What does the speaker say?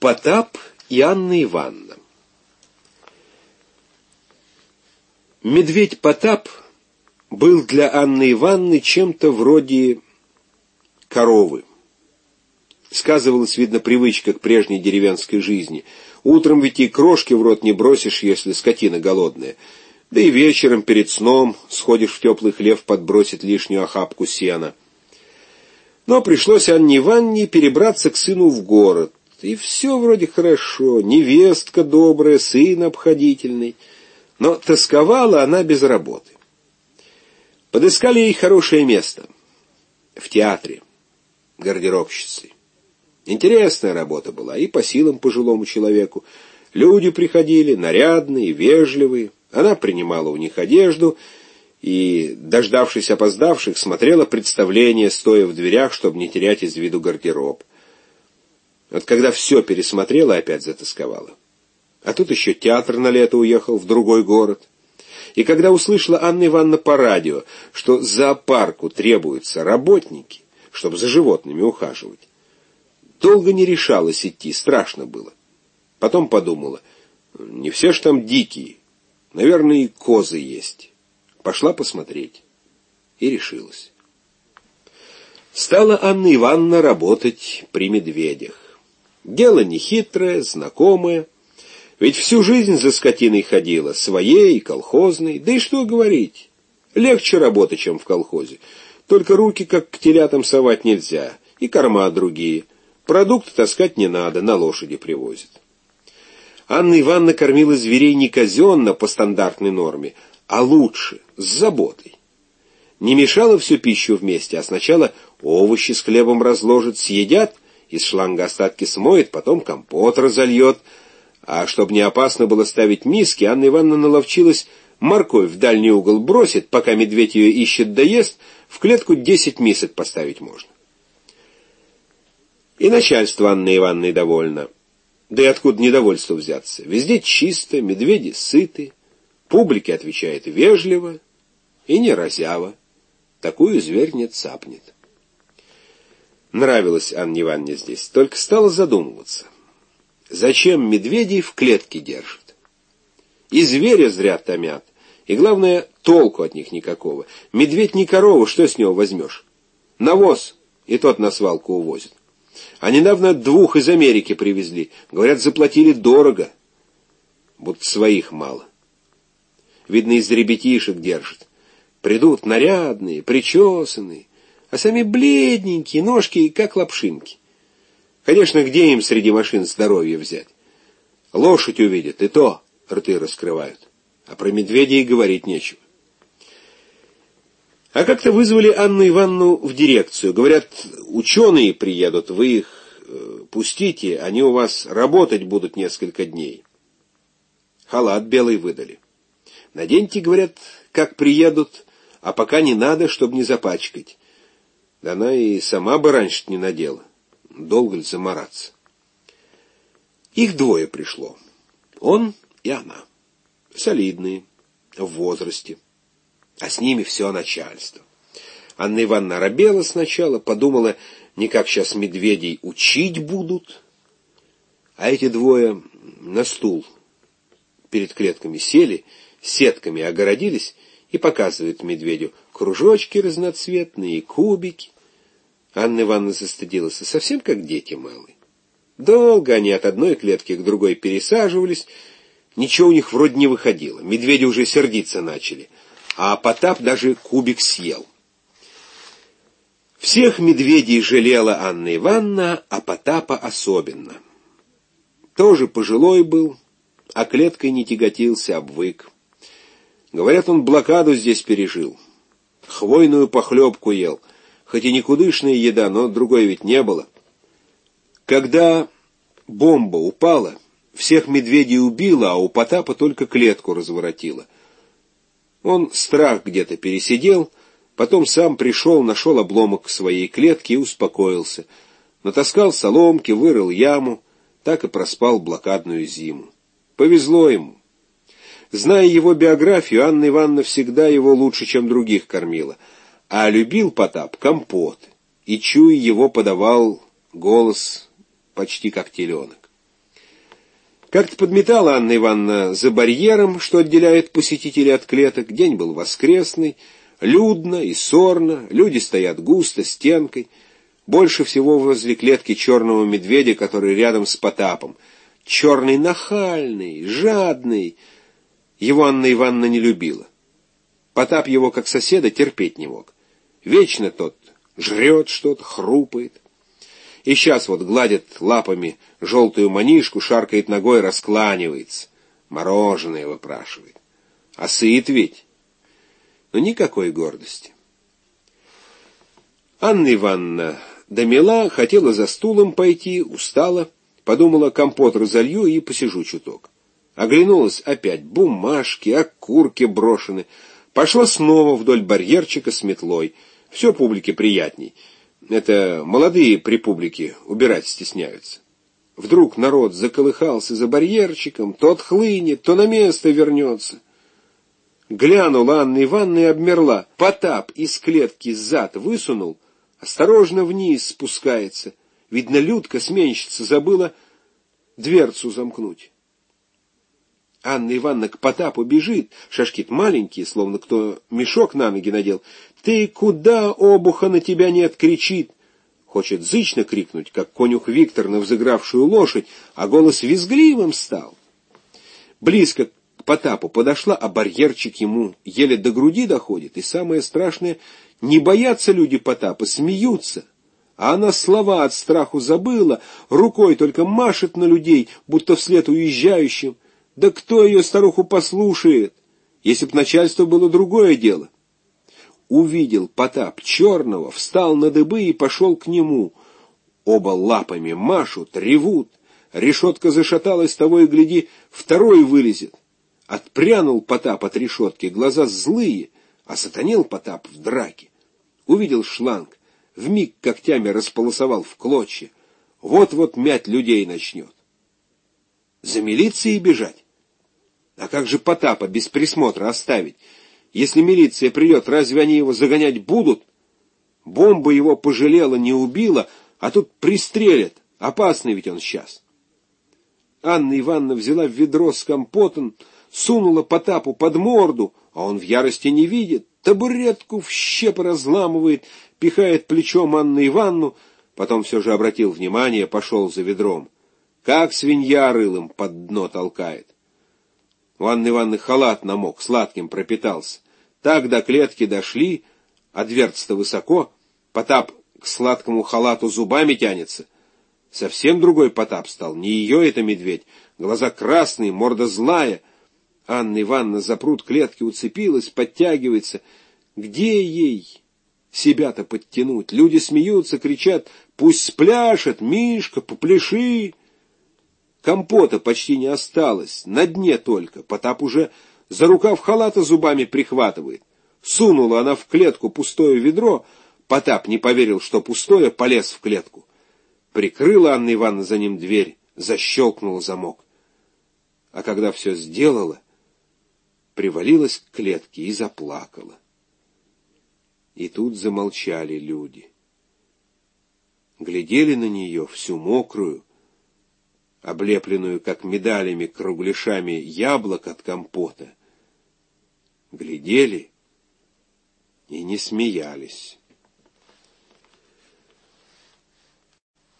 Потап и Анна Ивановна. Медведь Потап был для Анны Ивановны чем-то вроде коровы. Сказывалась, видно, привычка к прежней деревенской жизни. Утром ведь и крошки в рот не бросишь, если скотина голодная. Да и вечером перед сном сходишь в теплый хлев подбросить лишнюю охапку сена. Но пришлось Анне Ивановне перебраться к сыну в город, и все вроде хорошо, невестка добрая, сын обходительный. Но тосковала она без работы. Подыскали ей хорошее место. В театре. Гардеробщицей. Интересная работа была и по силам пожилому человеку. Люди приходили, нарядные, вежливые. Она принимала у них одежду и, дождавшись опоздавших, смотрела представление, стоя в дверях, чтобы не терять из виду гардероб. Вот когда все пересмотрела, опять затасковала. А тут еще театр на лето уехал в другой город. И когда услышала Анна Ивановна по радио, что зоопарку требуются работники, чтобы за животными ухаживать, долго не решалась идти, страшно было. Потом подумала, не все ж там дикие, наверное, и козы есть. Пошла посмотреть. И решилась. Стала Анна Ивановна работать при медведях. Дело нехитрое, знакомое. Ведь всю жизнь за скотиной ходила, своей колхозной. Да и что говорить, легче работа, чем в колхозе. Только руки, как к телятам, совать нельзя, и корма другие. Продукты таскать не надо, на лошади привозят. Анна Ивановна кормила зверей не казенно по стандартной норме, а лучше, с заботой. Не мешала всю пищу вместе, а сначала овощи с хлебом разложит, съедят — из шланга остатки смоет, потом компот разольет. А чтобы не опасно было ставить миски, Анна Ивановна наловчилась морковь в дальний угол бросит, пока медведь ее ищет доест, в клетку десять мисок поставить можно. И начальство Анны Ивановны довольно. Да и откуда недовольство взяться? Везде чисто, медведи сыты, публике отвечает вежливо и не разяво. Такую зверь не цапнет. Нравилось Анне Ивановне здесь, только стала задумываться. Зачем медведей в клетке держат? И зверя зря томят. И главное, толку от них никакого. Медведь не корова, что с него возьмешь? Навоз, и тот на свалку увозят. А недавно двух из Америки привезли. Говорят, заплатили дорого. Будто своих мало. Видно, из ребятишек держат. Придут нарядные, причесанные, а сами бледненькие, ножки как лапшинки. Конечно, где им среди машин здоровье взять? Лошадь увидят, и то рты раскрывают. А про медведей говорить нечего. А как-то вызвали Анну Ивановну в дирекцию. Говорят, ученые приедут, вы их э, пустите, они у вас работать будут несколько дней. Халат белый выдали. Наденьте, говорят, как приедут, а пока не надо, чтобы не запачкать. Да она и сама бы раньше не надела. Долго ли замораться? Их двое пришло. Он и она. Солидные, в возрасте. А с ними все начальство. Анна Ивановна робела сначала, подумала, не как сейчас медведей учить будут. А эти двое на стул перед клетками сели, сетками огородились и показывают медведю кружочки разноцветные, кубики. Анна Ивановна застыдилась, совсем как дети малые. Долго они от одной клетки к другой пересаживались, ничего у них вроде не выходило. Медведи уже сердиться начали, а Потап даже кубик съел. Всех медведей жалела Анна Ивановна, а Потапа особенно. Тоже пожилой был, а клеткой не тяготился, обвык. Говорят, он блокаду здесь пережил. Хвойную похлебку ел. Хоть и никудышная еда, но другой ведь не было. Когда бомба упала, всех медведей убила, а у Потапа только клетку разворотила. Он страх где-то пересидел, потом сам пришел, нашел обломок своей клетки и успокоился. Натаскал соломки, вырыл яму, так и проспал блокадную зиму. Повезло ему. Зная его биографию, Анна Ивановна всегда его лучше, чем других кормила. А любил Потап компот, и, чуя его, подавал голос почти как теленок. Как-то подметала Анна Ивановна за барьером, что отделяет посетителей от клеток. День был воскресный, людно и сорно, люди стоят густо, стенкой. Больше всего возле клетки черного медведя, который рядом с Потапом. Черный нахальный, жадный. Его Анна Ивановна не любила. Потап его, как соседа, терпеть не мог. Вечно тот жрет что-то, хрупает. И сейчас вот гладит лапами желтую манишку, шаркает ногой, раскланивается. Мороженое выпрашивает. А сыт ведь. Но никакой гордости. Анна Ивановна домела, хотела за стулом пойти, устала, подумала, компот разолью и посижу чуток. Оглянулась опять, бумажки, окурки брошены. Пошла снова вдоль барьерчика с метлой. Все публике приятней. Это молодые при публике убирать стесняются. Вдруг народ заколыхался за барьерчиком, то отхлынет, то на место вернется. Глянула Анна Ивановна и обмерла. Потап из клетки зад высунул, осторожно вниз спускается. Видно, Людка, сменщица, забыла дверцу замкнуть. Анна Ивановна к Потапу бежит, шашки маленькие, словно кто мешок на ноги надел. «Ты куда, обуха, на тебя нет?» — кричит. Хочет зычно крикнуть, как конюх Виктор на взыгравшую лошадь, а голос визгливым стал. Близко к Потапу подошла, а барьерчик ему еле до груди доходит. И самое страшное, не боятся люди Потапа, смеются. А она слова от страху забыла, рукой только машет на людей, будто вслед уезжающим. Да кто ее, старуху, послушает? Если б начальство было другое дело. Увидел Потап черного, встал на дыбы и пошел к нему. Оба лапами машут, ревут. Решетка зашаталась, того и гляди, второй вылезет. Отпрянул Потап от решетки, глаза злые, а сатанел Потап в драке. Увидел шланг, вмиг когтями располосовал в клочья. Вот-вот мять людей начнет. За милицией бежать? А как же Потапа без присмотра оставить? Если милиция придет, разве они его загонять будут? Бомба его пожалела, не убила, а тут пристрелят. Опасный ведь он сейчас. Анна Ивановна взяла ведро с компотом, сунула Потапу под морду, а он в ярости не видит, табуретку в щепы разламывает, пихает плечом Анну Ивановну, потом все же обратил внимание, пошел за ведром. Как свинья рылым под дно толкает. У Анны Ивановны халат намок, сладким пропитался. Так до клетки дошли, а дверца-то высоко. Потап к сладкому халату зубами тянется. Совсем другой Потап стал, не ее это медведь. Глаза красные, морда злая. Анна Ивановна за пруд клетки уцепилась, подтягивается. Где ей себя-то подтянуть? Люди смеются, кричат, пусть спляшет, Мишка, попляши. Компота почти не осталось, на дне только. Потап уже за рукав халата зубами прихватывает. Сунула она в клетку пустое ведро. Потап не поверил, что пустое, полез в клетку. Прикрыла Анна Ивановна за ним дверь, защелкнула замок. А когда все сделала, привалилась к клетке и заплакала. И тут замолчали люди. Глядели на нее всю мокрую, облепленную, как медалями, кругляшами яблок от компота, глядели и не смеялись.